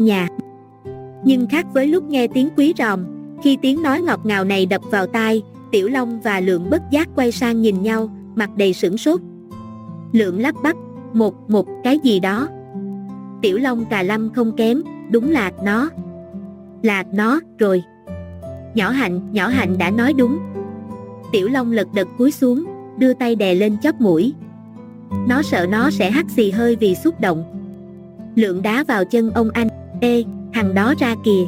nhà. Nhưng khác với lúc nghe tiếng quý ròm, khi tiếng nói ngọt ngào này đập vào tai, Tiểu Long và Lượng bất giác quay sang nhìn nhau, mặt đầy sửng sốt. Lượng lắp bắp, một, một cái gì đó. Tiểu Long cà lâm không kém, đúng là nó. Là nó, rồi. Nhỏ Hạnh, nhỏ Hạnh đã nói đúng. Tiểu Long lật đật cúi xuống, đưa tay đè lên chóp mũi. Nó sợ nó sẽ hắt xì hơi vì xúc động. Lượng đá vào chân ông anh, ê, thằng đó ra kìa.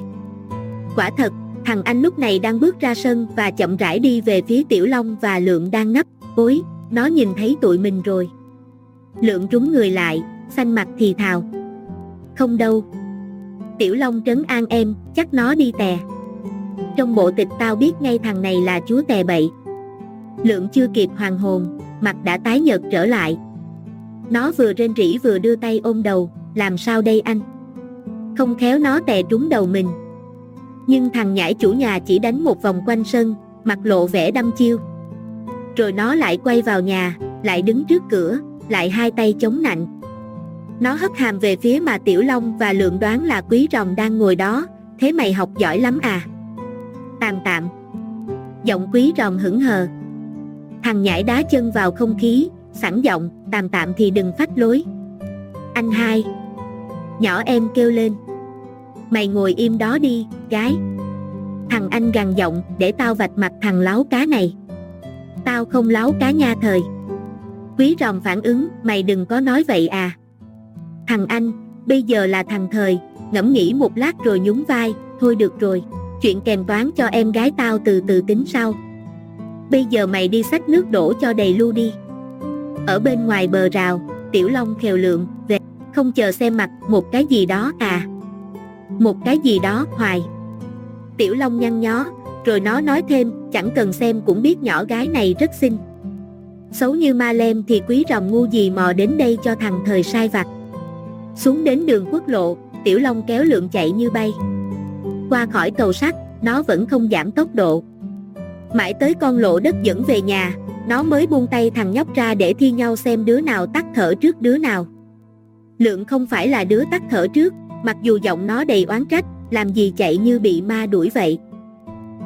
Quả thật, thằng anh lúc này đang bước ra sân và chậm rãi đi về phía Tiểu Long và Lượng đang nấp, Ôi, nó nhìn thấy tụi mình rồi. Lượng trúng người lại, xanh mặt thì thào. Không đâu. Tiểu Long trấn an em, chắc nó đi tè. Trong bộ tịch tao biết ngay thằng này là chúa tè bậy. Lượng chưa kịp hoàng hồn, mặt đã tái nhợt trở lại. Nó vừa rên rỉ vừa đưa tay ôm đầu, làm sao đây anh? Không khéo nó tè trúng đầu mình. Nhưng thằng nhãi chủ nhà chỉ đánh một vòng quanh sân, mặt lộ vẻ đăm chiêu. Rồi nó lại quay vào nhà, lại đứng trước cửa, lại hai tay chống nạnh. Nó hất hàm về phía mà Tiểu Long và Lượng đoán là Quý Rồng đang ngồi đó, thế mày học giỏi lắm à? Tạm tạm. Giọng Quý Rồng hững hờ. Thằng nhãi đá chân vào không khí, sẵn giọng, tạm tạm thì đừng phách lối. Anh hai. Nhỏ em kêu lên. Mày ngồi im đó đi, gái. Thằng anh gằn giọng, để tao vạch mặt thằng láo cá này. Tao không láo cá nha thời. Quý ròm phản ứng, mày đừng có nói vậy à. Thằng anh, bây giờ là thằng thời, ngẫm nghĩ một lát rồi nhún vai, thôi được rồi, chuyện kèm toán cho em gái tao từ từ tính sau. Bây giờ mày đi xách nước đổ cho đầy lu đi. Ở bên ngoài bờ rào, Tiểu Long khều lượng, về, không chờ xem mặt, một cái gì đó à. Một cái gì đó, hoài. Tiểu Long nhăn nhó, rồi nó nói thêm, chẳng cần xem cũng biết nhỏ gái này rất xinh. Xấu như ma lem thì quý rồng ngu gì mò đến đây cho thằng thời sai vặt. Xuống đến đường quốc lộ, Tiểu Long kéo lượng chạy như bay. Qua khỏi cầu sắt, nó vẫn không giảm tốc độ. Mãi tới con lộ đất dẫn về nhà, nó mới buông tay thằng nhóc ra để thi nhau xem đứa nào tắt thở trước đứa nào. Lượng không phải là đứa tắt thở trước, mặc dù giọng nó đầy oán trách, làm gì chạy như bị ma đuổi vậy.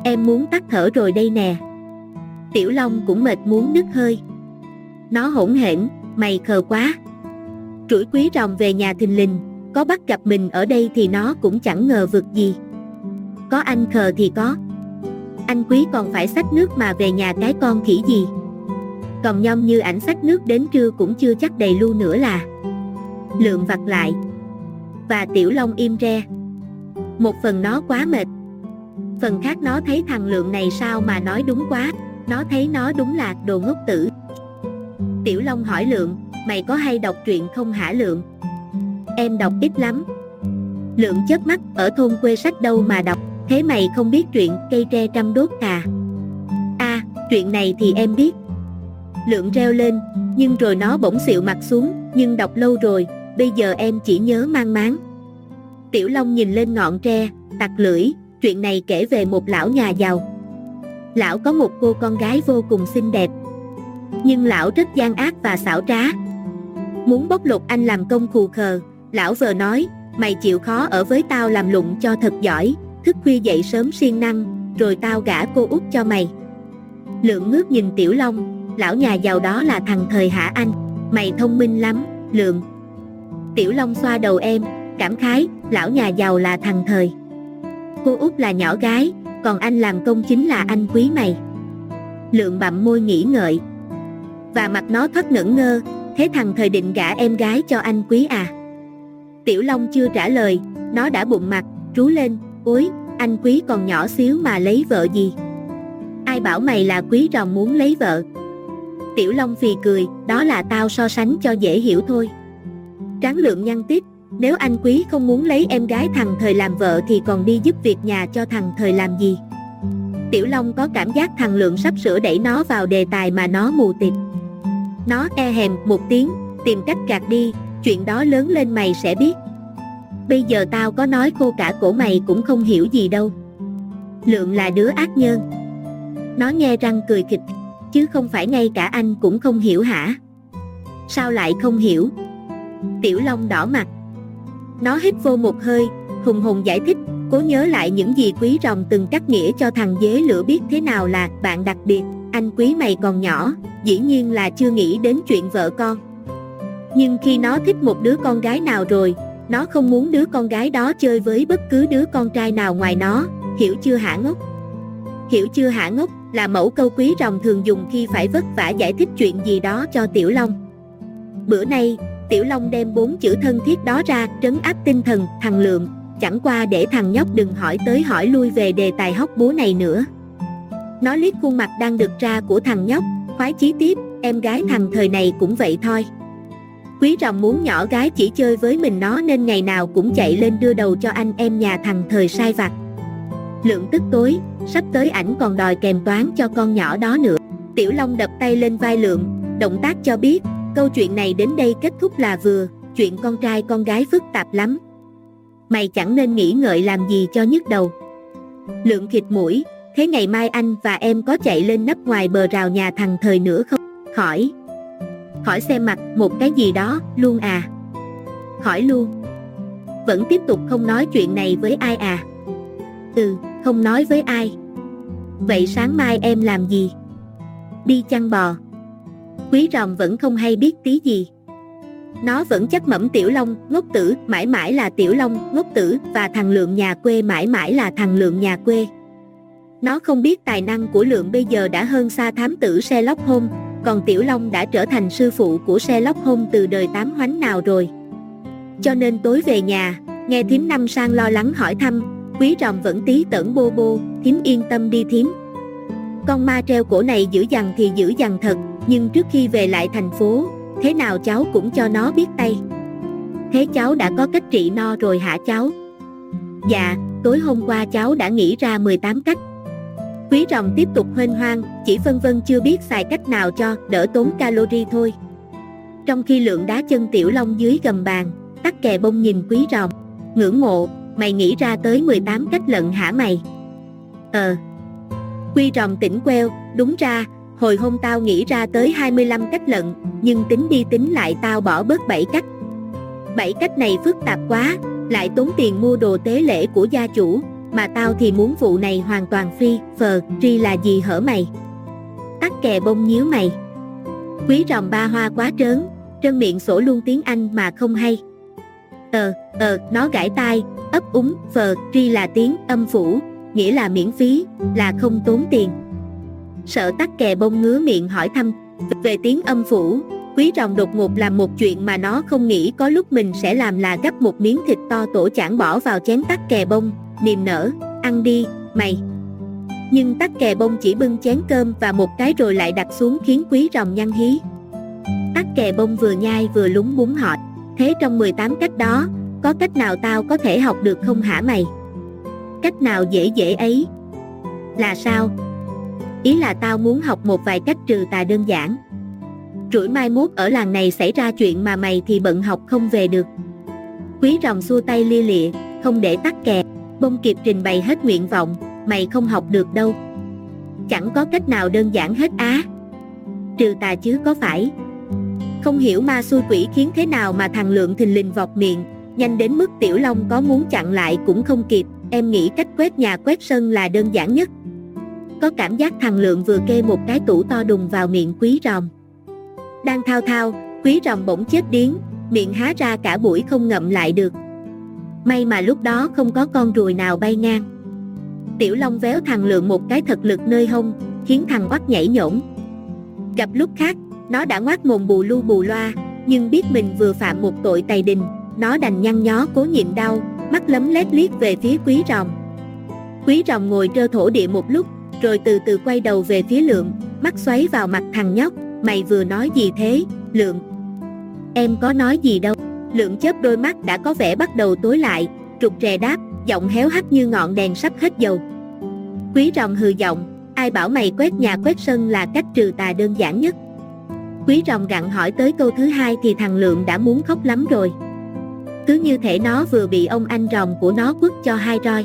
Em muốn tắt thở rồi đây nè. Tiểu Long cũng mệt muốn nứt hơi. Nó hỗn hển, mày khờ quá. Rủi quý rồng về nhà thình lình, có bắt gặp mình ở đây thì nó cũng chẳng ngờ vực gì. Có anh khờ thì có. Anh quý còn phải xách nước mà về nhà cái con khỉ gì. Còn nhom như ảnh xách nước đến trưa cũng chưa chắc đầy lu nữa là. Lượng vặt lại. Và tiểu long im re. Một phần nó quá mệt. Phần khác nó thấy thằng lượng này sao mà nói đúng quá. Nó thấy nó đúng là đồ ngốc tử. Tiểu Long hỏi Lượng, mày có hay đọc truyện không hả Lượng? Em đọc ít lắm. Lượng chớp mắt, ở thôn quê sách đâu mà đọc, thế mày không biết truyện cây tre trăm đốt à? a chuyện này thì em biết. Lượng reo lên, nhưng rồi nó bỗng xịu mặt xuống, nhưng đọc lâu rồi, bây giờ em chỉ nhớ mang máng. Tiểu Long nhìn lên ngọn tre, tặc lưỡi, chuyện này kể về một lão nhà giàu. Lão có một cô con gái vô cùng xinh đẹp, nhưng lão rất gian ác và xảo trá. Muốn bóc lột anh làm công khù khờ, lão vờ nói, mày chịu khó ở với tao làm lụng cho thật giỏi, thức khuya dậy sớm siêng năng, rồi tao gả cô út cho mày. Lượng ngước nhìn Tiểu Long, lão nhà giàu đó là thằng thời hả anh, mày thông minh lắm, Lượng. Tiểu Long xoa đầu em, cảm khái, lão nhà giàu là thằng thời. Cô út là nhỏ gái, còn anh làm công chính là anh quý mày. Lượng bặm môi nghĩ ngợi, và mặt nó thoát ngẩn ngơ, thế thằng thời định gả em gái cho anh quý à. Tiểu Long chưa trả lời, nó đã bụng mặt, trú lên, ối, anh quý còn nhỏ xíu mà lấy vợ gì. Ai bảo mày là quý rồng muốn lấy vợ. Tiểu Long phì cười, đó là tao so sánh cho dễ hiểu thôi. Tráng lượng nhăn tiếp, nếu anh quý không muốn lấy em gái thằng thời làm vợ thì còn đi giúp việc nhà cho thằng thời làm gì. Tiểu Long có cảm giác thằng lượng sắp sửa đẩy nó vào đề tài mà nó mù tịt. Nó e hèm một tiếng, tìm cách gạt đi, chuyện đó lớn lên mày sẽ biết. Bây giờ tao có nói cô cả cổ mày cũng không hiểu gì đâu. Lượng là đứa ác nhân. Nó nghe răng cười kịch, chứ không phải ngay cả anh cũng không hiểu hả? Sao lại không hiểu? Tiểu Long đỏ mặt. Nó hít vô một hơi, hùng hùng giải thích, cố nhớ lại những gì quý rồng từng cắt nghĩa cho thằng dế lửa biết thế nào là bạn đặc biệt, anh quý mày còn nhỏ, dĩ nhiên là chưa nghĩ đến chuyện vợ con. Nhưng khi nó thích một đứa con gái nào rồi, nó không muốn đứa con gái đó chơi với bất cứ đứa con trai nào ngoài nó, hiểu chưa hả ngốc? Hiểu chưa hả ngốc là mẫu câu quý rồng thường dùng khi phải vất vả giải thích chuyện gì đó cho Tiểu Long. Bữa nay, Tiểu Long đem bốn chữ thân thiết đó ra trấn áp tinh thần thằng Lượng, chẳng qua để thằng nhóc đừng hỏi tới hỏi lui về đề tài hóc búa này nữa. Nó liếc khuôn mặt đang được ra của thằng nhóc, khoái chí tiếp, em gái thằng thời này cũng vậy thôi. Quý rồng muốn nhỏ gái chỉ chơi với mình nó nên ngày nào cũng chạy lên đưa đầu cho anh em nhà thằng thời sai vặt. Lượng tức tối, sắp tới ảnh còn đòi kèm toán cho con nhỏ đó nữa. Tiểu Long đập tay lên vai Lượng, động tác cho biết, câu chuyện này đến đây kết thúc là vừa, chuyện con trai con gái phức tạp lắm. Mày chẳng nên nghĩ ngợi làm gì cho nhức đầu. Lượng khịt mũi, thế ngày mai anh và em có chạy lên nắp ngoài bờ rào nhà thằng thời nữa không? Hỏi. Hỏi xem mặt một cái gì đó, luôn à? Hỏi luôn. Vẫn tiếp tục không nói chuyện này với ai à? Ừ, không nói với ai. Vậy sáng mai em làm gì? Đi chăn bò. Quý ròm vẫn không hay biết tí gì. Nó vẫn chắc mẩm Tiểu Long, ngốc tử, mãi mãi là Tiểu Long, ngốc tử, và thằng Lượng nhà quê mãi mãi là thằng Lượng nhà quê. Nó không biết tài năng của Lượng bây giờ đã hơn xa thám tử Sherlock Holmes, còn Tiểu Long đã trở thành sư phụ của Sherlock Holmes từ đời tám hoánh nào rồi. Cho nên tối về nhà, nghe thím năm sang lo lắng hỏi thăm, quý ròm vẫn tí tẩn bô bô, thím yên tâm đi thím. Con ma treo cổ này giữ dằn thì giữ dằn thật, nhưng trước khi về lại thành phố, thế nào cháu cũng cho nó biết tay. Thế cháu đã có cách trị no rồi hả cháu? Dạ, tối hôm qua cháu đã nghĩ ra 18 cách. Quý rồng tiếp tục huênh hoang, chỉ phân vân chưa biết xài cách nào cho đỡ tốn calori thôi. Trong khi lượng đá chân tiểu long dưới gầm bàn, tắc kè bông nhìn quý rồng, ngưỡng mộ, mày nghĩ ra tới 18 cách lận hả mày? Ờ. Quy rồng tỉnh queo, đúng ra, hồi hôm tao nghĩ ra tới 25 cách lận, nhưng tính đi tính lại tao bỏ bớt 7 cách. 7 cách này phức tạp quá, lại tốn tiền mua đồ tế lễ của gia chủ, mà tao thì muốn vụ này hoàn toàn phi phờ, ri là gì hở mày? Tắc kè bông nhíu mày. Quý rồng ba hoa quá trớn, trân miệng sổ luôn tiếng Anh mà không hay. Ờ, ờ, nó gãi tai, ấp úng, phờ, ri là tiếng âm phủ, nghĩa là miễn phí, là không tốn tiền. Sợ tắc kè bông ngứa miệng hỏi thăm, về tiếng âm phủ, quý rồng đột ngột làm một chuyện mà nó không nghĩ có lúc mình sẽ làm là gấp một miếng thịt to tổ chản bỏ vào chén tắc kè bông, niềm nở, ăn đi, mày. Nhưng tắc kè bông chỉ bưng chén cơm và một cái rồi lại đặt xuống khiến quý rồng nhăn hí. Tắc kè bông vừa nhai vừa lúng búng hỏi, thế trong 18 cách đó, có cách nào tao có thể học được không hả mày? Cách nào dễ dễ ấy? Là sao? Ý là tao muốn học một vài cách trừ tà đơn giản. Rủi mai mốt ở làng này xảy ra chuyện mà mày thì bận học không về được. Quý rồng xua tay lia lịa, không để tắt kè, bông kịp trình bày hết nguyện vọng, mày không học được đâu. Chẳng có cách nào đơn giản hết á. Trừ tà chứ có phải. Không hiểu ma xui quỷ khiến thế nào mà thằng Lượng thình lình vọt miệng, nhanh đến mức Tiểu Long có muốn chặn lại cũng không kịp, em nghĩ cách quét nhà quét sân là đơn giản nhất. Có cảm giác thằng Lượng vừa kê một cái tủ to đùng vào miệng quý ròm. Đang thao thao, quý ròm bỗng chết điếng, miệng há ra cả buổi không ngậm lại được. May mà lúc đó không có con ruồi nào bay ngang. Tiểu Long véo thằng Lượng một cái thật lực nơi hông, khiến thằng quắc nhảy nhổn. Gặp lúc khác, nó đã ngoác mồm bù lu bù loa, nhưng biết mình vừa phạm một tội tày đình, nó đành nhăn nhó cố nhịn đau, mắt lấm lét liếc về phía quý rồng. Quý rồng ngồi trơ thổ địa một lúc, rồi từ từ quay đầu về phía lượng, mắt xoáy vào mặt thằng nhóc, mày vừa nói gì thế, lượng? Em có nói gì đâu, lượng chớp đôi mắt đã có vẻ bắt đầu tối lại, trục rè đáp, giọng héo hắt như ngọn đèn sắp hết dầu. Quý rồng hừ giọng, ai bảo mày quét nhà quét sân là cách trừ tà đơn giản nhất. Quý rồng gặn hỏi tới câu thứ hai thì thằng Lượng đã muốn khóc lắm rồi. Cứ như thể nó vừa bị ông anh rồng của nó quất cho hai roi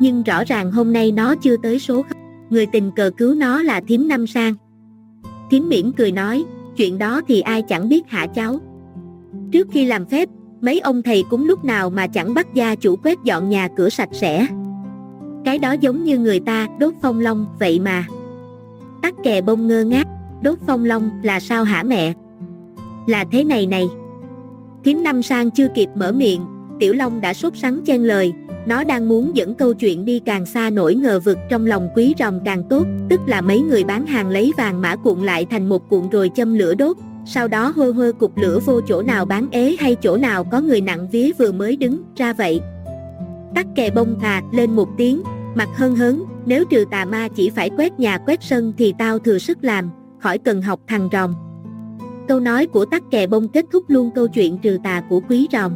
nhưng rõ ràng hôm nay nó chưa tới số. Người tình cờ cứu nó là thím năm sang. Thím miễn cười nói, chuyện đó thì ai chẳng biết hả cháu. Trước khi làm phép, mấy ông thầy cúng lúc nào mà chẳng bắt gia chủ quét dọn nhà cửa sạch sẽ. Cái đó giống như người ta đốt phong long vậy mà. Tắc kè bông ngơ ngác, đốt phong long là sao hả mẹ? Là thế này này. Thím năm sang chưa kịp mở miệng, Tiểu Long đã sốt sắng chen lời, nó đang muốn dẫn câu chuyện đi càng xa nổi ngờ vực trong lòng quý rồng càng tốt, tức là mấy người bán hàng lấy vàng mã cuộn lại thành một cuộn rồi châm lửa đốt, sau đó hơ hơ cục lửa vô chỗ nào bán ế hay chỗ nào có người nặng vía vừa mới đứng ra vậy. Tắc kè bông thà lên một tiếng, mặt hân hớn, nếu trừ tà ma chỉ phải quét nhà quét sân thì tao thừa sức làm, khỏi cần học thằng rồng Câu nói của tắc kè bông kết thúc luôn câu chuyện trừ tà của quý rồng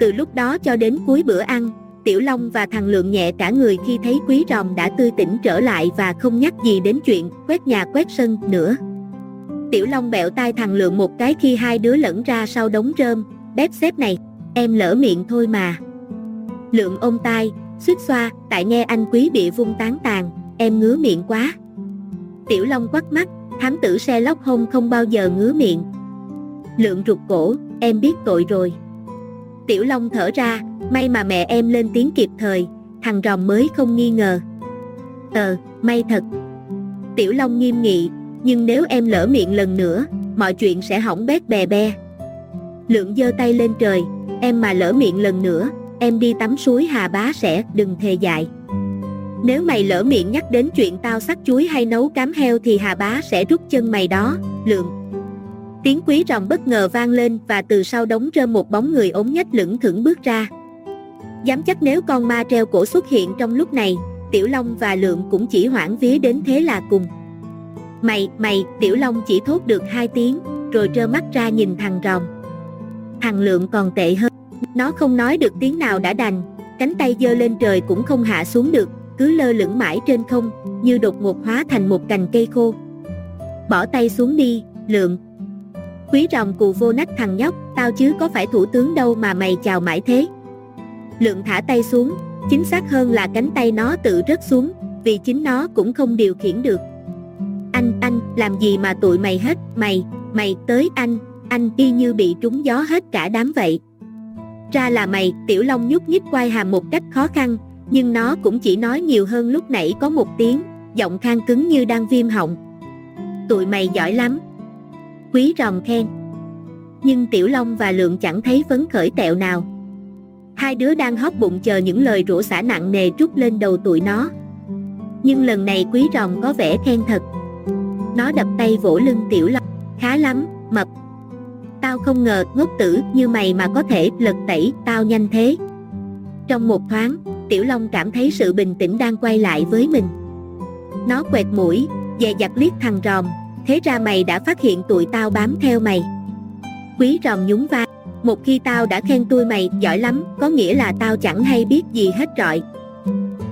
Từ lúc đó cho đến cuối bữa ăn, Tiểu Long và thằng Lượng nhẹ cả người khi thấy quý ròm đã tươi tỉnh trở lại và không nhắc gì đến chuyện quét nhà quét sân nữa. Tiểu Long bẹo tai thằng Lượng một cái khi hai đứa lẫn ra sau đống rơm, bếp xếp này, em lỡ miệng thôi mà. Lượng ôm tai, suýt xoa, tại nghe anh quý bị vung tán tàn, em ngứa miệng quá. Tiểu Long quắt mắt, thám tử xe lóc hông không bao giờ ngứa miệng. Lượng rụt cổ, em biết tội rồi. Tiểu Long thở ra, may mà mẹ em lên tiếng kịp thời, thằng ròm mới không nghi ngờ. Ờ, may thật. Tiểu Long nghiêm nghị, nhưng nếu em lỡ miệng lần nữa, mọi chuyện sẽ hỏng bét bè be. Lượng giơ tay lên trời, em mà lỡ miệng lần nữa, em đi tắm suối Hà Bá sẽ đừng thề dại. Nếu mày lỡ miệng nhắc đến chuyện tao sắc chuối hay nấu cám heo thì Hà Bá sẽ rút chân mày đó, Lượng. Tiếng quý ròng bất ngờ vang lên và từ sau đống rơm một bóng người ốm nhách lững thững bước ra. Dám chắc nếu con ma treo cổ xuất hiện trong lúc này, Tiểu Long và Lượng cũng chỉ hoảng vía đến thế là cùng. Mày, mày, Tiểu Long chỉ thốt được hai tiếng, rồi trơ mắt ra nhìn thằng rồng. Thằng Lượng còn tệ hơn, nó không nói được tiếng nào đã đành, cánh tay giơ lên trời cũng không hạ xuống được, cứ lơ lửng mãi trên không, như đột ngột hóa thành một cành cây khô. Bỏ tay xuống đi, Lượng. Quý rồng cù vô nách thằng nhóc, tao chứ có phải thủ tướng đâu mà mày chào mãi thế. Lượng thả tay xuống, chính xác hơn là cánh tay nó tự rớt xuống, vì chính nó cũng không điều khiển được. Anh, anh, làm gì mà tụi mày hết, mày, mày tới anh, anh y như bị trúng gió hết cả đám vậy. Ra là mày, Tiểu Long nhúc nhích quay hàm một cách khó khăn, nhưng nó cũng chỉ nói nhiều hơn lúc nãy có một tiếng, giọng khang cứng như đang viêm họng. Tụi mày giỏi lắm. Quý ròm khen. Nhưng Tiểu Long và Lượng chẳng thấy phấn khởi tẹo nào. Hai đứa đang hóp bụng chờ những lời rủa xả nặng nề trút lên đầu tụi nó. Nhưng lần này quý ròm có vẻ khen thật. Nó đập tay vỗ lưng Tiểu Long. Khá lắm, mập. Tao không ngờ ngốc tử như mày mà có thể lật tẩy tao nhanh thế. Trong một thoáng, Tiểu Long cảm thấy sự bình tĩnh đang quay lại với mình. Nó quẹt mũi, dè dặt liếc thằng ròm, thế ra mày đã phát hiện tụi tao bám theo mày. Quý ròm nhún vai, một khi tao đã khen tôi mày giỏi lắm, có nghĩa là tao chẳng hay biết gì hết trọi.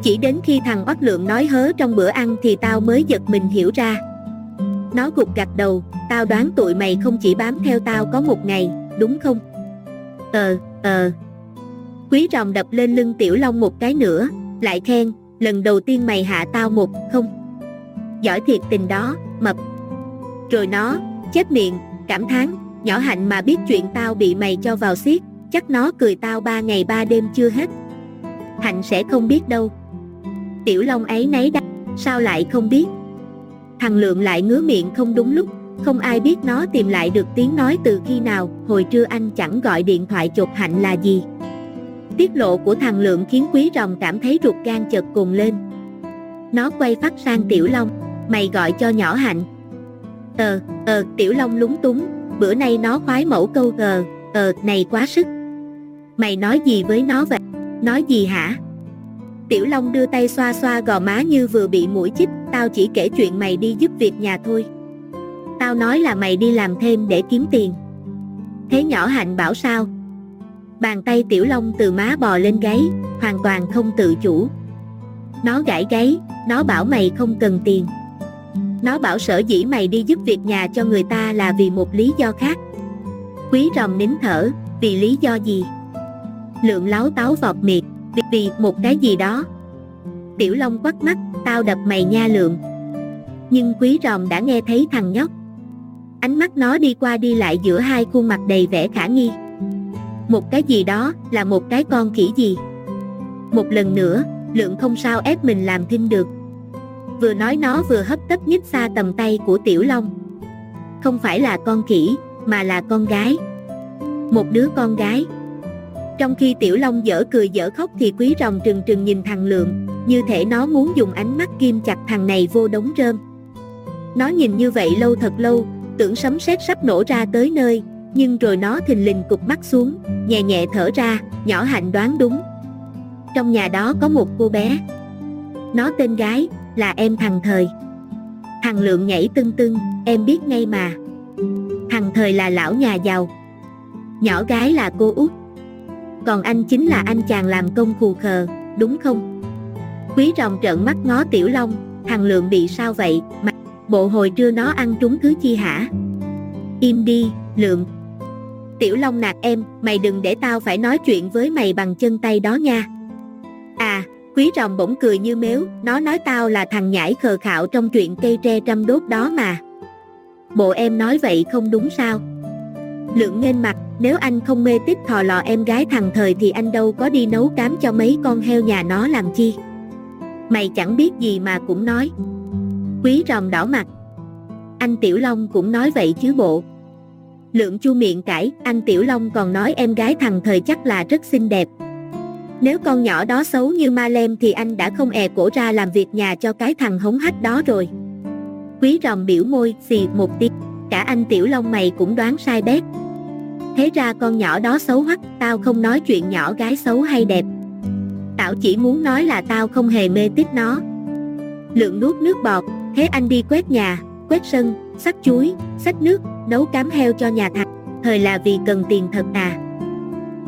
Chỉ đến khi thằng oát lượng nói hớ trong bữa ăn thì tao mới giật mình hiểu ra. Nó gục gặt đầu, tao đoán tụi mày không chỉ bám theo tao có một ngày, đúng không? Ờ, ờ. Quý rồng đập lên lưng Tiểu Long một cái nữa, lại khen, lần đầu tiên mày hạ tao một, không? Giỏi thiệt tình đó, mập. Rồi nó, chết miệng, cảm thán, nhỏ hạnh mà biết chuyện tao bị mày cho vào xiết, chắc nó cười tao ba ngày ba đêm chưa hết. Hạnh sẽ không biết đâu. Tiểu Long ấy nấy đắc, sao lại không biết? Thằng Lượng lại ngứa miệng không đúng lúc, không ai biết nó tìm lại được tiếng nói từ khi nào, hồi trưa anh chẳng gọi điện thoại chột hạnh là gì. Tiết lộ của thằng Lượng khiến quý rồng cảm thấy ruột gan chợt cùng lên. Nó quay phát sang Tiểu Long, mày gọi cho nhỏ hạnh. Ờ, ờ, Tiểu Long lúng túng, bữa nay nó khoái mẫu câu gờ, ờ, này quá sức. Mày nói gì với nó vậy? Nói gì hả? Tiểu Long đưa tay xoa xoa gò má như vừa bị mũi chích, tao chỉ kể chuyện mày đi giúp việc nhà thôi. Tao nói là mày đi làm thêm để kiếm tiền. Thế nhỏ hạnh bảo sao? Bàn tay Tiểu Long từ má bò lên gáy, hoàn toàn không tự chủ. Nó gãi gáy, nó bảo mày không cần tiền. Nó bảo sở dĩ mày đi giúp việc nhà cho người ta là vì một lý do khác. Quý rồng nín thở, vì lý do gì? Lượng láo táo vọt miệt, vì một cái gì đó. Tiểu Long quắt mắt, tao đập mày nha lượng. Nhưng quý rồng đã nghe thấy thằng nhóc. Ánh mắt nó đi qua đi lại giữa hai khuôn mặt đầy vẻ khả nghi. Một cái gì đó, là một cái con khỉ gì? Một lần nữa, lượng không sao ép mình làm thinh được. Vừa nói nó vừa hấp tấp nhích xa tầm tay của Tiểu Long. Không phải là con khỉ, mà là con gái. Một đứa con gái. Trong khi Tiểu Long dở cười dở khóc thì Quý Rồng trừng trừng nhìn thằng Lượng, như thể nó muốn dùng ánh mắt kim chặt thằng này vô đống rơm. Nó nhìn như vậy lâu thật lâu, tưởng sấm sét sắp nổ ra tới nơi, nhưng rồi nó thình lình cụp mắt xuống, nhẹ nhẹ thở ra, nhỏ hạnh đoán đúng. Trong nhà đó có một cô bé. Nó tên gái, là em thằng thời. Thằng Lượng nhảy tưng tưng, em biết ngay mà. Thằng thời là lão nhà giàu. Nhỏ gái là cô út. Còn anh chính là anh chàng làm công khù khờ, đúng không? Quý rồng trợn mắt ngó Tiểu Long, thằng Lượng bị sao vậy, mà bộ hồi trưa nó ăn trúng thứ chi hả? Im đi, Lượng. Tiểu Long nạt em, mày đừng để tao phải nói chuyện với mày bằng chân tay đó nha. À, quý rồng bỗng cười như mếu, nó nói tao là thằng nhãi khờ khạo trong chuyện cây tre trăm đốt đó mà. Bộ em nói vậy không đúng sao? Lượng nghênh mặt, nếu anh không mê tích thò lò em gái thằng thời thì anh đâu có đi nấu cám cho mấy con heo nhà nó làm chi. Mày chẳng biết gì mà cũng nói. Quý rồng đỏ mặt. Anh Tiểu Long cũng nói vậy chứ bộ. Lượng chu miệng cãi, anh Tiểu Long còn nói em gái thằng thời chắc là rất xinh đẹp. Nếu con nhỏ đó xấu như ma lem thì anh đã không è cổ ra làm việc nhà cho cái thằng hống hách đó rồi. Quý ròm biểu môi, xì một tiếng, cả anh Tiểu Long mày cũng đoán sai bét. Thế ra con nhỏ đó xấu hoắc, tao không nói chuyện nhỏ gái xấu hay đẹp. Tao chỉ muốn nói là tao không hề mê tích nó. Lượng nuốt nước bọt, thế anh đi quét nhà, quét sân, sắc chuối, xách nước, nấu cám heo cho nhà thằng, thời là vì cần tiền thật à.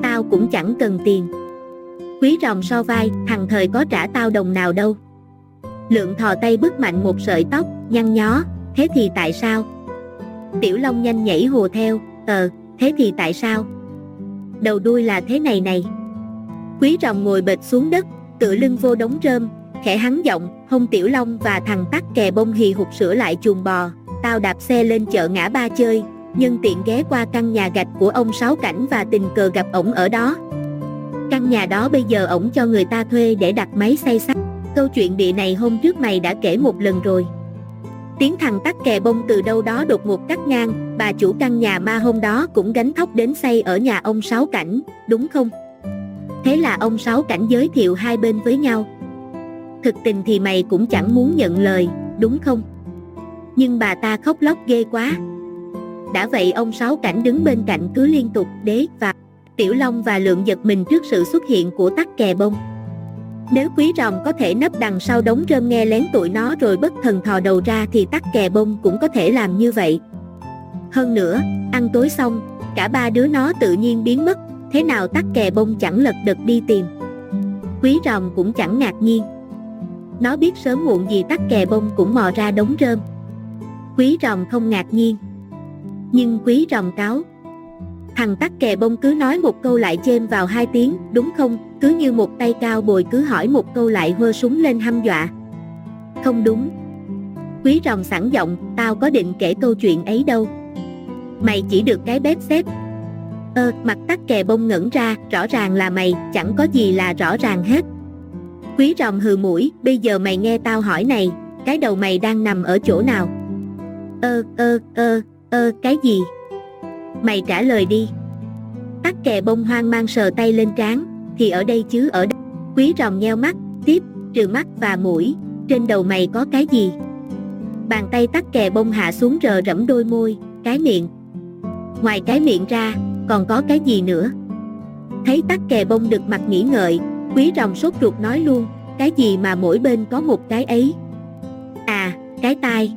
Tao cũng chẳng cần tiền. Quý rồng so vai, thằng thời có trả tao đồng nào đâu. Lượng thò tay bứt mạnh một sợi tóc, nhăn nhó, thế thì tại sao? Tiểu Long nhanh nhảy hồ theo, ờ, thế thì tại sao? Đầu đuôi là thế này này. Quý rồng ngồi bệt xuống đất, tựa lưng vô đống rơm, khẽ hắn giọng, hông Tiểu Long và thằng tắc kè bông hì hụt sửa lại chuồng bò, tao đạp xe lên chợ ngã ba chơi, nhân tiện ghé qua căn nhà gạch của ông Sáu Cảnh và tình cờ gặp ổng ở đó. Căn nhà đó bây giờ ổng cho người ta thuê để đặt máy xay sắt. Câu chuyện địa này hôm trước mày đã kể một lần rồi. Tiếng thằng tắc kè bông từ đâu đó đột ngột cắt ngang, bà chủ căn nhà ma hôm đó cũng gánh thóc đến xây ở nhà ông Sáu Cảnh, đúng không? Thế là ông Sáu Cảnh giới thiệu hai bên với nhau. Thực tình thì mày cũng chẳng muốn nhận lời, đúng không? Nhưng bà ta khóc lóc ghê quá. Đã vậy ông Sáu Cảnh đứng bên cạnh cứ liên tục đế và Tiểu Long và Lượng giật mình trước sự xuất hiện của tắc kè bông. Nếu quý rồng có thể nấp đằng sau đống rơm nghe lén tụi nó rồi bất thần thò đầu ra thì tắc kè bông cũng có thể làm như vậy. Hơn nữa, ăn tối xong, cả ba đứa nó tự nhiên biến mất, thế nào tắc kè bông chẳng lật đật đi tìm. Quý rồng cũng chẳng ngạc nhiên. Nó biết sớm muộn gì tắc kè bông cũng mò ra đống rơm. Quý rồng không ngạc nhiên. Nhưng quý rồng cáo. Thằng tắc kè bông cứ nói một câu lại chêm vào hai tiếng, đúng không? Cứ như một tay cao bồi cứ hỏi một câu lại hơ súng lên hăm dọa. Không đúng. Quý rồng sẵn giọng, tao có định kể câu chuyện ấy đâu. Mày chỉ được cái bếp xếp. Ơ, mặt tắc kè bông ngẩn ra, rõ ràng là mày, chẳng có gì là rõ ràng hết. Quý rồng hừ mũi, bây giờ mày nghe tao hỏi này, cái đầu mày đang nằm ở chỗ nào? Ơ, ơ, ơ, ơ, cái gì? Mày trả lời đi. Tắc kè bông hoang mang sờ tay lên trán, thì ở đây chứ ở đây. Quý rồng nheo mắt, tiếp, trừ mắt và mũi, trên đầu mày có cái gì? Bàn tay tắc kè bông hạ xuống rờ rẫm đôi môi, cái miệng. Ngoài cái miệng ra, còn có cái gì nữa? Thấy tắc kè bông được mặt nghĩ ngợi, quý rồng sốt ruột nói luôn, cái gì mà mỗi bên có một cái ấy? À, cái tai.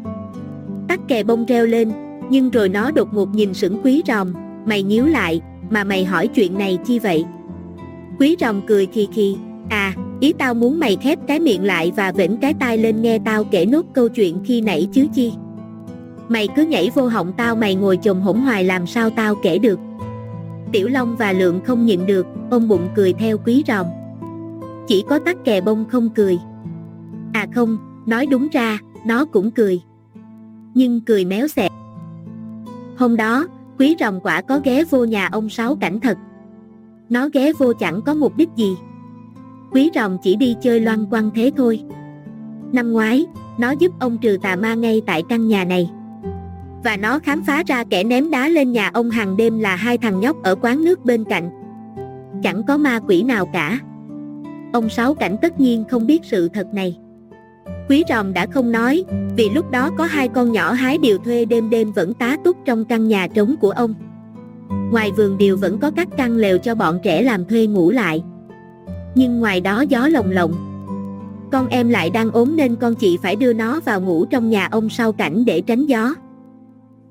Tắc kè bông reo lên, nhưng rồi nó đột ngột nhìn sững quý rồng, mày nhíu lại, mà mày hỏi chuyện này chi vậy? Quý rồng cười khì khì, à, ý tao muốn mày khép cái miệng lại và vểnh cái tai lên nghe tao kể nốt câu chuyện khi nãy chứ chi. Mày cứ nhảy vô họng tao mày ngồi chồng hỗn hoài làm sao tao kể được. Tiểu Long và Lượng không nhịn được, ôm bụng cười theo quý rồng. Chỉ có tắc kè bông không cười. À không, nói đúng ra, nó cũng cười. Nhưng cười méo xẹt. Hôm đó, quý rồng quả có ghé vô nhà ông Sáu Cảnh thật. Nó ghé vô chẳng có mục đích gì. Quý rồng chỉ đi chơi loan quăng thế thôi. Năm ngoái, nó giúp ông trừ tà ma ngay tại căn nhà này. Và nó khám phá ra kẻ ném đá lên nhà ông hàng đêm là hai thằng nhóc ở quán nước bên cạnh. Chẳng có ma quỷ nào cả. Ông Sáu Cảnh tất nhiên không biết sự thật này. Quý ròm đã không nói, vì lúc đó có hai con nhỏ hái điều thuê đêm đêm vẫn tá túc trong căn nhà trống của ông. Ngoài vườn điều vẫn có các căn lều cho bọn trẻ làm thuê ngủ lại. Nhưng ngoài đó gió lồng lộng. Con em lại đang ốm nên con chị phải đưa nó vào ngủ trong nhà ông sau cảnh để tránh gió.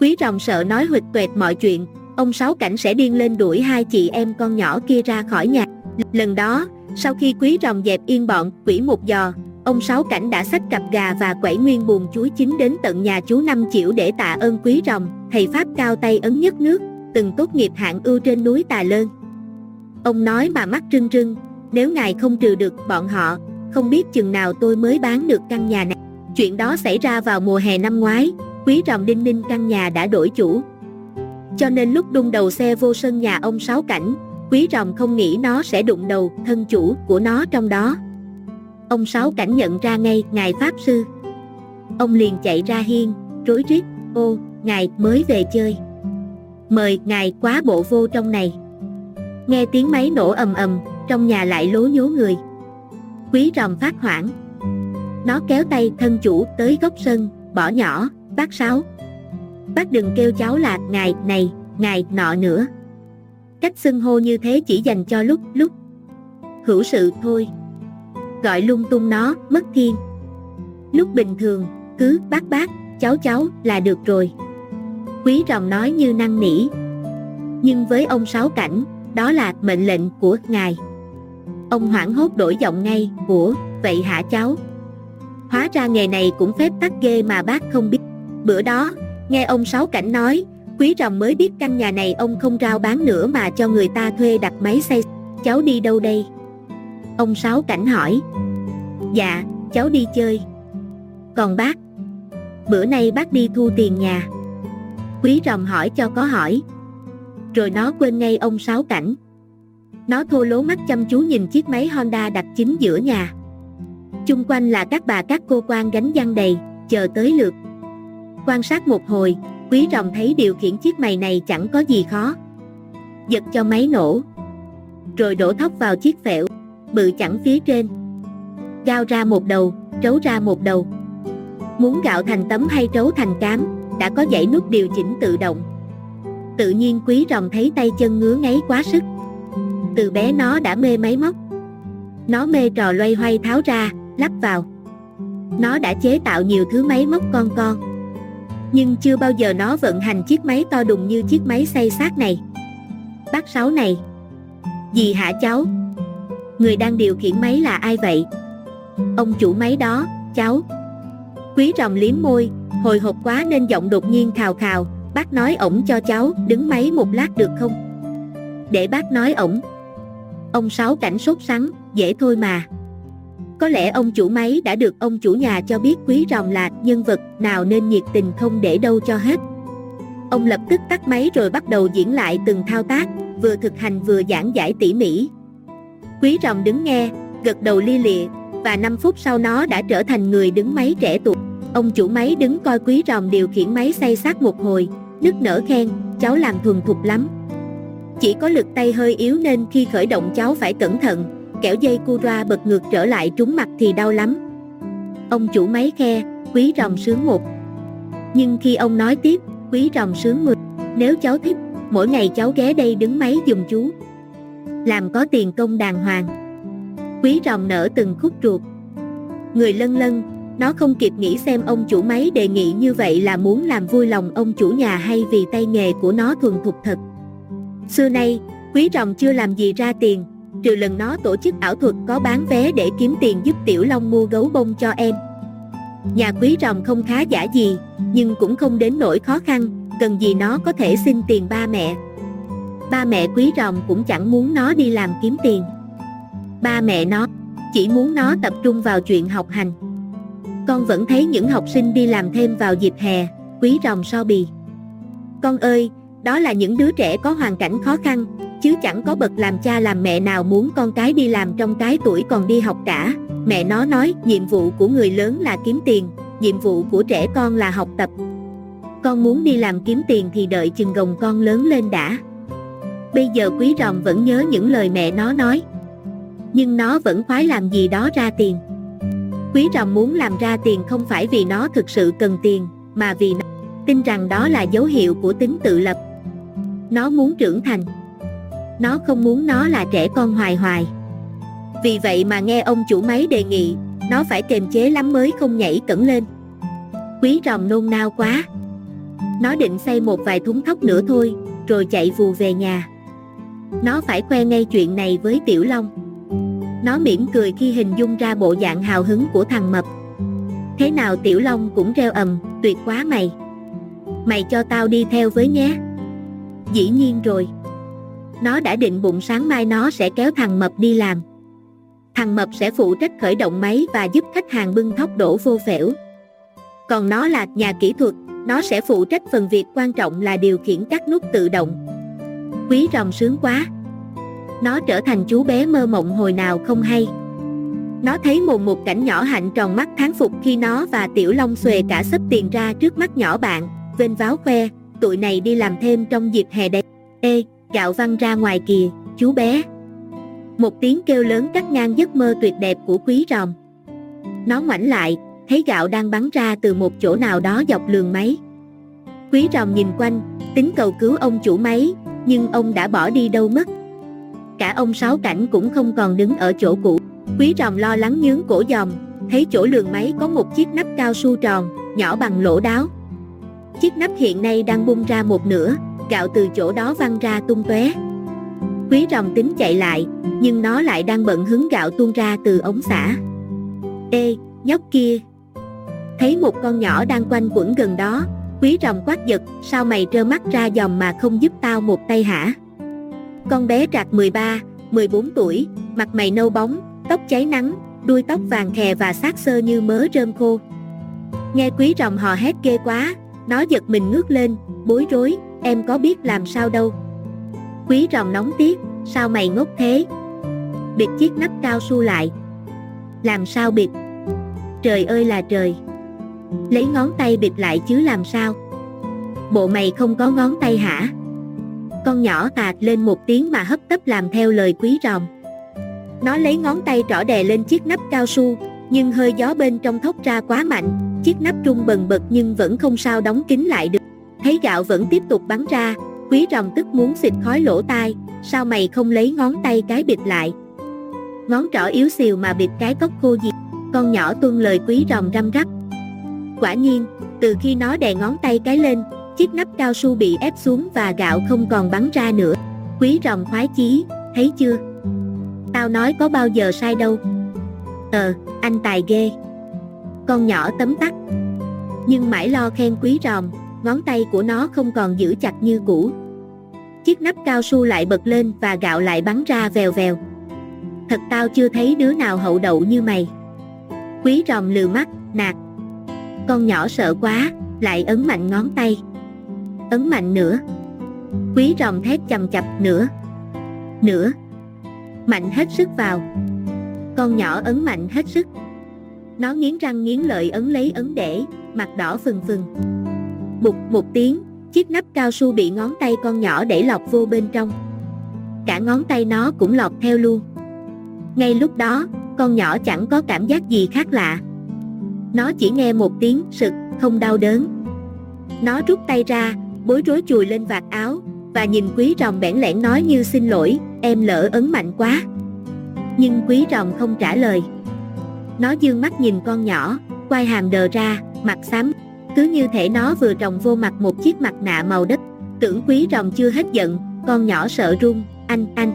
Quý rồng sợ nói huỵch tuệt mọi chuyện, ông Sáu Cảnh sẽ điên lên đuổi hai chị em con nhỏ kia ra khỏi nhà. Lần đó, sau khi quý rồng dẹp yên bọn quỷ một giò, ông Sáu Cảnh đã xách cặp gà và quẩy nguyên buồn chuối chín đến tận nhà chú Năm Chiểu để tạ ơn quý rồng, thầy Pháp cao tay ấn nhất nước, từng tốt nghiệp hạng ưu trên núi Tà Lơn. Ông nói mà mắt rưng rưng, nếu ngài không trừ được bọn họ, không biết chừng nào tôi mới bán được căn nhà này. Chuyện đó xảy ra vào mùa hè năm ngoái, quý rồng đinh ninh căn nhà đã đổi chủ. Cho nên lúc đung đầu xe vô sân nhà ông Sáu Cảnh, quý rồng không nghĩ nó sẽ đụng đầu thân chủ của nó trong đó. Ông Sáu Cảnh nhận ra ngay ngài Pháp Sư. Ông liền chạy ra hiên, rối rít, ô, ngài mới về chơi. Mời ngài quá bộ vô trong này. Nghe tiếng máy nổ ầm ầm, trong nhà lại lố nhố người. Quý rồng phát hoảng. Nó kéo tay thân chủ tới góc sân, bỏ nhỏ, bác Sáu. Bác đừng kêu cháu là ngài này, ngài nọ nữa. Cách xưng hô như thế chỉ dành cho lúc, lúc. Hữu sự thôi. Gọi lung tung nó, mất thiên. Lúc bình thường, cứ bác bác, cháu cháu là được rồi. Quý rồng nói như năng nỉ. Nhưng với ông Sáu Cảnh, đó là mệnh lệnh của ngài. Ông hoảng hốt đổi giọng ngay, của, vậy hả cháu? Hóa ra nghề này cũng phép tắc ghê mà bác không biết. Bữa đó, nghe ông Sáu Cảnh nói, quý rồng mới biết căn nhà này ông không rao bán nữa mà cho người ta thuê đặt máy xây. Cháu đi đâu đây? Ông Sáu Cảnh hỏi. Dạ, cháu đi chơi. Còn bác? Bữa nay bác đi thu tiền nhà. Quý rồng hỏi cho có hỏi. Rồi nó quên ngay ông Sáu Cảnh. Nó thô lố mắt chăm chú nhìn chiếc máy Honda đặt chính giữa nhà. Chung quanh là các bà các cô quan gánh văn đầy, chờ tới lượt. Quan sát một hồi, quý rồng thấy điều khiển chiếc mày này chẳng có gì khó. Giật cho máy nổ. Rồi đổ thóc vào chiếc phễu, bự chẳng phía trên. Gao ra một đầu, trấu ra một đầu. Muốn gạo thành tấm hay trấu thành cám, đã có dãy nút điều chỉnh tự động. Tự nhiên quý rồng thấy tay chân ngứa ngáy quá sức. Từ bé nó đã mê máy móc. Nó mê trò loay hoay tháo ra, lắp vào. Nó đã chế tạo nhiều thứ máy móc con con. Nhưng chưa bao giờ nó vận hành chiếc máy to đùng như chiếc máy xay sát này. Bác Sáu này. Gì hả cháu? Người đang điều khiển máy là ai vậy? Ông chủ máy đó, cháu. Quý rồng liếm môi, hồi hộp quá nên giọng đột nhiên khào khào, bác nói ổng cho cháu đứng máy một lát được không? Để bác nói ổng. Ông Sáu cảnh sốt sắng, dễ thôi mà. Có lẽ ông chủ máy đã được ông chủ nhà cho biết quý rồng là nhân vật nào nên nhiệt tình không để đâu cho hết. Ông lập tức tắt máy rồi bắt đầu diễn lại từng thao tác, vừa thực hành vừa giảng giải tỉ mỉ. Quý rồng đứng nghe, gật đầu li lịa, và 5 phút sau nó đã trở thành người đứng máy trẻ tuổi. Ông chủ máy đứng coi quý rồng điều khiển máy xay sát một hồi, nức nở khen, cháu làm thuần thục lắm. Chỉ có lực tay hơi yếu nên khi khởi động cháu phải cẩn thận, kẻo dây cu ra bật ngược trở lại trúng mặt thì đau lắm. Ông chủ máy khe, quý rồng sướng một. Nhưng khi ông nói tiếp, quý rồng sướng mười. Nếu cháu thích, mỗi ngày cháu ghé đây đứng máy dùm chú. Làm có tiền công đàng hoàng. Quý rồng nở từng khúc ruột. Người lân lân, nó không kịp nghĩ xem ông chủ máy đề nghị như vậy là muốn làm vui lòng ông chủ nhà hay vì tay nghề của nó thuần thục thật. Xưa nay, quý rồng chưa làm gì ra tiền, trừ lần nó tổ chức ảo thuật có bán vé để kiếm tiền giúp Tiểu Long mua gấu bông cho em. Nhà quý rồng không khá giả gì, nhưng cũng không đến nỗi khó khăn, cần gì nó có thể xin tiền ba mẹ. Ba mẹ quý rồng cũng chẳng muốn nó đi làm kiếm tiền. Ba mẹ nó chỉ muốn nó tập trung vào chuyện học hành. Con vẫn thấy những học sinh đi làm thêm vào dịp hè, quý rồng so bì. Con ơi, đó là những đứa trẻ có hoàn cảnh khó khăn, chứ chẳng có bậc làm cha làm mẹ nào muốn con cái đi làm trong cái tuổi còn đi học cả. Mẹ nó nói, nhiệm vụ của người lớn là kiếm tiền, nhiệm vụ của trẻ con là học tập. Con muốn đi làm kiếm tiền thì đợi chừng gồng con lớn lên đã. Bây giờ quý ròm vẫn nhớ những lời mẹ nó nói. Nhưng nó vẫn khoái làm gì đó ra tiền. Quý ròm muốn làm ra tiền không phải vì nó thực sự cần tiền, mà vì nó tin rằng đó là dấu hiệu của tính tự lập. Nó muốn trưởng thành. Nó không muốn nó là trẻ con hoài hoài. Vì vậy mà nghe ông chủ máy đề nghị, nó phải kềm chế lắm mới không nhảy cẩn lên. Quý ròm nôn nao quá. Nó định xây một vài thúng thóc nữa thôi, rồi chạy vù về nhà. Nó phải khoe ngay chuyện này với Tiểu Long. Nó mỉm cười khi hình dung ra bộ dạng hào hứng của thằng mập. Thế nào Tiểu Long cũng reo ầm, tuyệt quá mày. Mày cho tao đi theo với nhé. Dĩ nhiên rồi. Nó đã định bụng sáng mai nó sẽ kéo thằng mập đi làm. Thằng mập sẽ phụ trách khởi động máy và giúp khách hàng bưng thóc đổ vô phễu. Còn nó là nhà kỹ thuật, nó sẽ phụ trách phần việc quan trọng là điều khiển các nút tự động. Quý rồng sướng quá. Nó trở thành chú bé mơ mộng hồi nào không hay. Nó thấy mồn một cảnh nhỏ hạnh tròn mắt tháng phục khi nó và Tiểu Long xuề cả sấp tiền ra trước mắt nhỏ bạn, vênh váo khoe, tụi này đi làm thêm trong dịp hè đây. Ê, gạo văng ra ngoài kìa, chú bé. Một tiếng kêu lớn cắt ngang giấc mơ tuyệt đẹp của quý ròm. Nó ngoảnh lại, thấy gạo đang bắn ra từ một chỗ nào đó dọc lường máy. Quý ròm nhìn quanh, tính cầu cứu ông chủ máy, nhưng ông đã bỏ đi đâu mất. Cả ông Sáu Cảnh cũng không còn đứng ở chỗ cũ. Quý ròm lo lắng nhướng cổ dòm, thấy chỗ lường máy có một chiếc nắp cao su tròn, nhỏ bằng lỗ đáo. Chiếc nắp hiện nay đang bung ra một nửa, gạo từ chỗ đó văng ra tung tóe. Quý ròm tính chạy lại, nhưng nó lại đang bận hứng gạo tuôn ra từ ống xả. Ê, nhóc kia! Thấy một con nhỏ đang quanh quẩn gần đó, quý rồng quát giật, sao mày trơ mắt ra dòm mà không giúp tao một tay hả? Con bé trạc 13, 14 tuổi, mặt mày nâu bóng, tóc cháy nắng, đuôi tóc vàng khè và xác xơ như mớ rơm khô. Nghe quý rồng hò hét ghê quá, nó giật mình ngước lên, bối rối, em có biết làm sao đâu. Quý rồng nóng tiếc, sao mày ngốc thế? Bịt chiếc nắp cao su lại. Làm sao bịt? Trời ơi là trời! Lấy ngón tay bịt lại chứ làm sao? Bộ mày không có ngón tay hả? Con nhỏ tạt lên một tiếng mà hấp tấp làm theo lời quý ròm. Nó lấy ngón tay trỏ đè lên chiếc nắp cao su, nhưng hơi gió bên trong thốc ra quá mạnh, chiếc nắp trung bần bật nhưng vẫn không sao đóng kín lại được. Thấy gạo vẫn tiếp tục bắn ra, quý ròm tức muốn xịt khói lỗ tai, sao mày không lấy ngón tay cái bịt lại? Ngón trỏ yếu xìu mà bịt cái cốc khô gì? Con nhỏ tuân lời quý ròm răm rắp. Quả nhiên, từ khi nó đè ngón tay cái lên, chiếc nắp cao su bị ép xuống và gạo không còn bắn ra nữa. Quý ròm khoái chí, thấy chưa? Tao nói có bao giờ sai đâu. Ờ, anh tài ghê. Con nhỏ tấm tắc. Nhưng mãi lo khen quý ròm, ngón tay của nó không còn giữ chặt như cũ. Chiếc nắp cao su lại bật lên và gạo lại bắn ra vèo vèo. Thật tao chưa thấy đứa nào hậu đậu như mày. Quý ròm lừ mắt, nạt. Con nhỏ sợ quá, lại ấn mạnh ngón tay. Ấn mạnh nữa. Quý ròng thét chầm chập nữa. Nữa. Mạnh hết sức vào. Con nhỏ ấn mạnh hết sức. Nó nghiến răng nghiến lợi ấn lấy ấn để, mặt đỏ phừng phừng. Bụt một tiếng, chiếc nắp cao su bị ngón tay con nhỏ đẩy lọt vô bên trong. Cả ngón tay nó cũng lọt theo luôn. Ngay lúc đó, con nhỏ chẳng có cảm giác gì khác lạ. Nó chỉ nghe một tiếng sực, không đau đớn. Nó rút tay ra, bối rối chùi lên vạt áo, và nhìn quý rồng bẽn lẽn nói như xin lỗi, em lỡ ấn mạnh quá. Nhưng quý rồng không trả lời. Nó dương mắt nhìn con nhỏ, quay hàm đờ ra, mặt xám, cứ như thể nó vừa trồng vô mặt một chiếc mặt nạ màu đất. Tưởng quý rồng chưa hết giận, con nhỏ sợ run, anh, anh.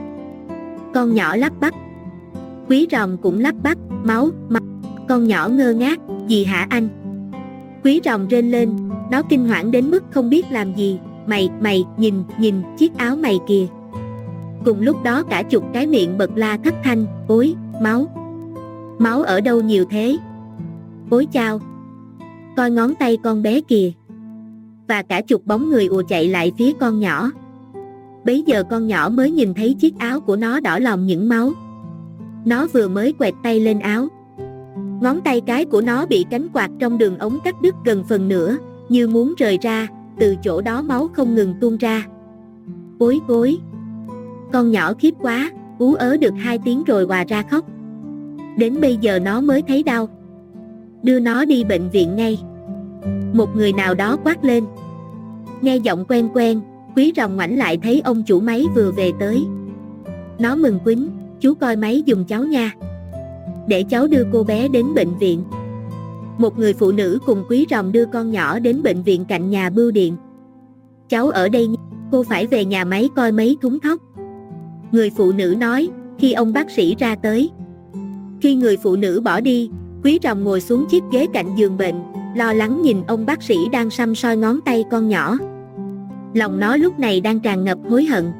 Con nhỏ lắp bắp. Quý rồng cũng lắp bắp, máu, máu. Con nhỏ ngơ ngác, gì hả anh? Quý rồng rên lên, nó kinh hoảng đến mức không biết làm gì, mày, mày, nhìn, nhìn, chiếc áo mày kìa. Cùng lúc đó cả chục cái miệng bật la thất thanh, ối, máu. Máu ở đâu nhiều thế? Ối chao. Coi ngón tay con bé kìa. Và cả chục bóng người ùa chạy lại phía con nhỏ. bấy giờ con nhỏ mới nhìn thấy chiếc áo của nó đỏ lòm những máu. Nó vừa mới quẹt tay lên áo. Ngón tay cái của nó bị cánh quạt trong đường ống cắt đứt gần phần nửa, như muốn rời ra, từ chỗ đó máu không ngừng tuôn ra. Bối bối. Con nhỏ khiếp quá, ú ớ được hai tiếng rồi hòa ra khóc. Đến bây giờ nó mới thấy đau. Đưa nó đi bệnh viện ngay. Một người nào đó quát lên. Nghe giọng quen quen, quý rồng ngoảnh lại thấy ông chủ máy vừa về tới. Nó mừng quýnh, chú coi máy dùng cháu nha. Để cháu đưa cô bé đến bệnh viện. Một người phụ nữ cùng quý rồng đưa con nhỏ đến bệnh viện cạnh nhà bưu điện. Cháu ở đây, cô phải về nhà máy coi mấy thúng thóc. Người phụ nữ nói, khi ông bác sĩ ra tới. Khi người phụ nữ bỏ đi, quý rồng ngồi xuống chiếc ghế cạnh giường bệnh, lo lắng nhìn ông bác sĩ đang xăm soi ngón tay con nhỏ. Lòng nó lúc này đang tràn ngập hối hận.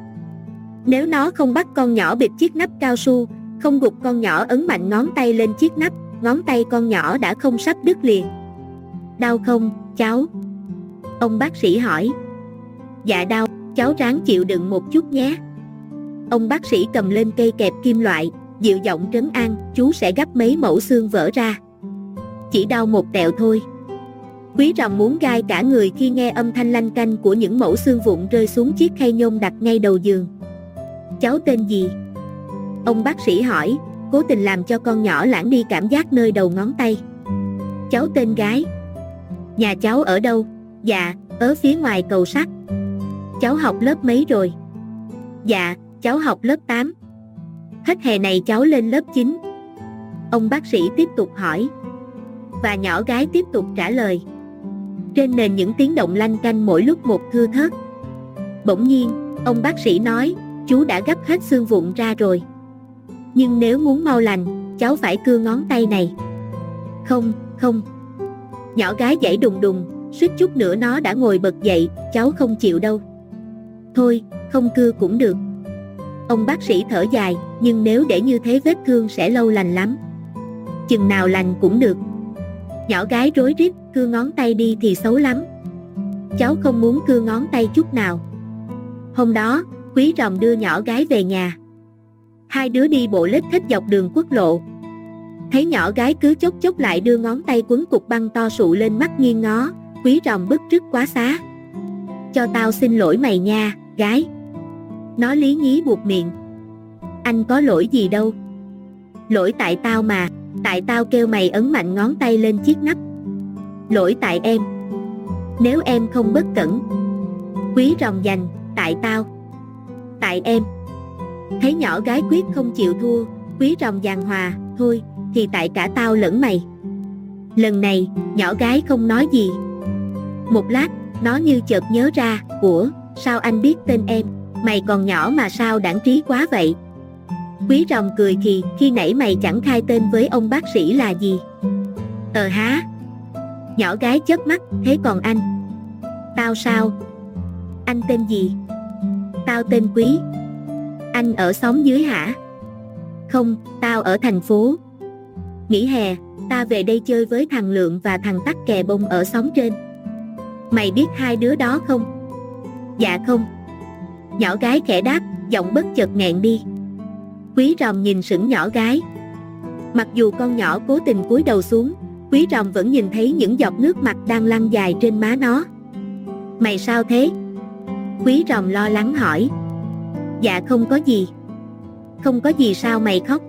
Nếu nó không bắt con nhỏ bịt chiếc nắp cao su, không gục con nhỏ ấn mạnh ngón tay lên chiếc nắp, ngón tay con nhỏ đã không sắp đứt liền. Đau không, cháu? Ông bác sĩ hỏi. Dạ đau, cháu ráng chịu đựng một chút nhé. Ông bác sĩ cầm lên cây kẹp kim loại, dịu giọng trấn an, chú sẽ gấp mấy mẫu xương vỡ ra. Chỉ đau một tẹo thôi. Quý rồng muốn gai cả người khi nghe âm thanh lanh canh của những mẫu xương vụn rơi xuống chiếc khay nhôm đặt ngay đầu giường. Cháu tên gì? Ông bác sĩ hỏi, cố tình làm cho con nhỏ lãng đi cảm giác nơi đầu ngón tay. Cháu tên gái. Nhà cháu ở đâu? Dạ, ở phía ngoài cầu sắt. Cháu học lớp mấy rồi? Dạ, cháu học lớp 8. Hết hè này cháu lên lớp 9. Ông bác sĩ tiếp tục hỏi. Và nhỏ gái tiếp tục trả lời. Trên nền những tiếng động lanh canh mỗi lúc một thưa thớt. Bỗng nhiên, ông bác sĩ nói, chú đã gấp hết xương vụn ra rồi. Nhưng nếu muốn mau lành, cháu phải cưa ngón tay này. Không, không. Nhỏ gái dãy đùng đùng, suýt chút nữa nó đã ngồi bật dậy, cháu không chịu đâu. Thôi, không cưa cũng được. Ông bác sĩ thở dài, nhưng nếu để như thế vết thương sẽ lâu lành lắm. Chừng nào lành cũng được. Nhỏ gái rối rít, cưa ngón tay đi thì xấu lắm. Cháu không muốn cưa ngón tay chút nào. Hôm đó, quý rồng đưa nhỏ gái về nhà. Hai đứa đi bộ lết thích dọc đường quốc lộ. Thấy nhỏ gái cứ chốc chốc lại đưa ngón tay quấn cục băng to sụ lên mắt nghiêng ngó, quý rồng bức rứt quá xá. Cho tao xin lỗi mày nha, gái. Nó lý nhí buộc miệng. Anh có lỗi gì đâu. Lỗi tại tao mà, tại tao kêu mày ấn mạnh ngón tay lên chiếc nắp. Lỗi tại em. Nếu em không bất cẩn. Quý rồng dành, tại tao. Tại em. Thấy nhỏ gái quyết không chịu thua, quý rồng giàn hòa, thôi, thì tại cả tao lẫn mày. Lần này, nhỏ gái không nói gì. Một lát, nó như chợt nhớ ra, của, sao anh biết tên em? Mày còn nhỏ mà sao đảng trí quá vậy? Quý rồng cười thì khi nãy mày chẳng khai tên với ông bác sĩ là gì? Ờ há. Nhỏ gái chớp mắt, thế còn anh? Tao sao? Anh tên gì? Tao tên Quý. Anh ở xóm dưới hả? Không, tao ở thành phố. Nghỉ hè, ta về đây chơi với thằng Lượng và thằng Tắc kè bông ở xóm trên. Mày biết hai đứa đó không? Dạ không. Nhỏ gái khẽ đáp, giọng bất chợt nghẹn đi. Quý ròm nhìn sững nhỏ gái. Mặc dù con nhỏ cố tình cúi đầu xuống, quý ròm vẫn nhìn thấy những giọt nước mặt đang lăn dài trên má nó. Mày sao thế? Quý ròm lo lắng hỏi. Dạ không có gì. Không có gì sao mày khóc?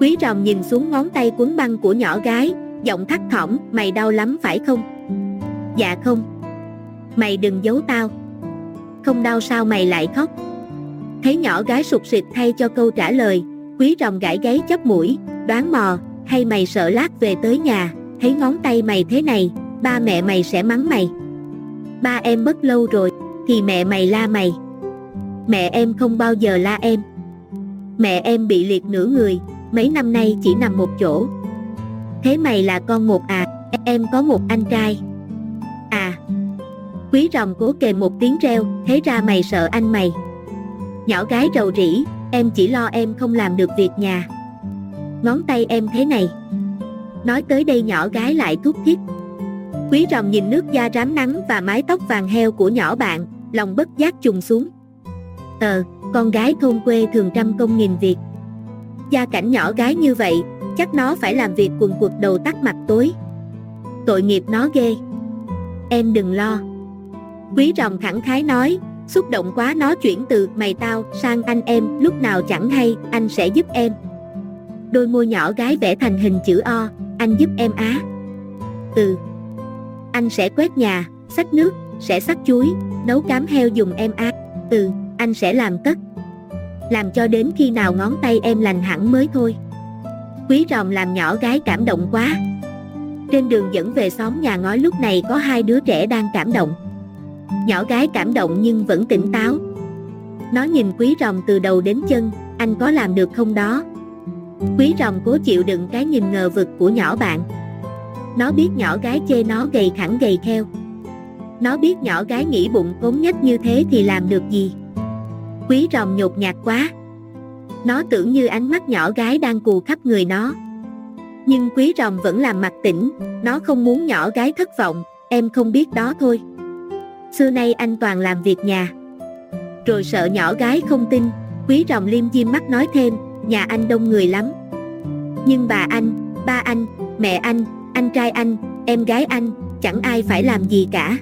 Quý ròm nhìn xuống ngón tay cuốn băng của nhỏ gái, giọng thắt thỏm, mày đau lắm phải không? Dạ không. Mày đừng giấu tao không đau sao mày lại khóc Thấy nhỏ gái sụt sịt thay cho câu trả lời Quý rồng gãi gáy chấp mũi Đoán mò Hay mày sợ lát về tới nhà Thấy ngón tay mày thế này Ba mẹ mày sẽ mắng mày Ba em mất lâu rồi Thì mẹ mày la mày Mẹ em không bao giờ la em Mẹ em bị liệt nửa người Mấy năm nay chỉ nằm một chỗ Thế mày là con một à Em có một anh trai À Quý rồng cố kề một tiếng reo, thế ra mày sợ anh mày. Nhỏ gái rầu rĩ, em chỉ lo em không làm được việc nhà. Ngón tay em thế này. Nói tới đây nhỏ gái lại thúc thiết. Quý rồng nhìn nước da rám nắng và mái tóc vàng heo của nhỏ bạn, lòng bất giác trùng xuống. Tờ, con gái thôn quê thường trăm công nghìn việc. Gia cảnh nhỏ gái như vậy, chắc nó phải làm việc quần quật đầu tắt mặt tối. Tội nghiệp nó ghê. Em đừng lo. Quý rồng thẳng khái nói, xúc động quá nó chuyển từ mày tao sang anh em, lúc nào chẳng hay, anh sẽ giúp em. Đôi môi nhỏ gái vẽ thành hình chữ O, anh giúp em á. Ừ. Anh sẽ quét nhà, xách nước, sẽ xách chuối, nấu cám heo dùng em á. Ừ, anh sẽ làm tất. Làm cho đến khi nào ngón tay em lành hẳn mới thôi. Quý ròm làm nhỏ gái cảm động quá. Trên đường dẫn về xóm nhà ngói lúc này có hai đứa trẻ đang cảm động. Nhỏ gái cảm động nhưng vẫn tỉnh táo. Nó nhìn quý ròm từ đầu đến chân, anh có làm được không đó? Quý ròm cố chịu đựng cái nhìn ngờ vực của nhỏ bạn. Nó biết nhỏ gái chê nó gầy khẳng gầy theo. Nó biết nhỏ gái nghĩ bụng cốn nhất như thế thì làm được gì. Quý ròm nhột nhạt quá. Nó tưởng như ánh mắt nhỏ gái đang cù khắp người nó. Nhưng quý ròm vẫn làm mặt tỉnh, nó không muốn nhỏ gái thất vọng, em không biết đó thôi. Xưa nay anh toàn làm việc nhà. Rồi sợ nhỏ gái không tin, quý ròm liêm diêm mắt nói thêm, nhà anh đông người lắm. Nhưng bà anh, ba anh, mẹ anh, anh trai anh, em gái anh, chẳng ai phải làm gì cả.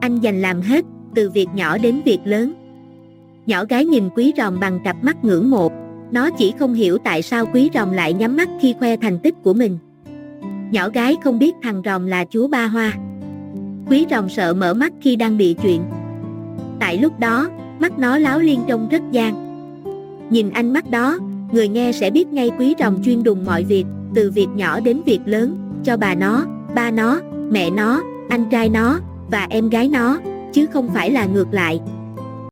Anh dành làm hết, từ việc nhỏ đến việc lớn. Nhỏ gái nhìn quý ròm bằng cặp mắt ngưỡng mộ, nó chỉ không hiểu tại sao quý ròm lại nhắm mắt khi khoe thành tích của mình. Nhỏ gái không biết thằng ròm là chúa ba hoa. Quý ròm sợ mở mắt khi đang bị chuyện. Tại lúc đó, mắt nó láo liên trông rất gian. Nhìn ánh mắt đó, người nghe sẽ biết ngay quý rồng chuyên đùng mọi việc, từ việc nhỏ đến việc lớn, cho bà nó, ba nó, mẹ nó, anh trai nó, và em gái nó, chứ không phải là ngược lại.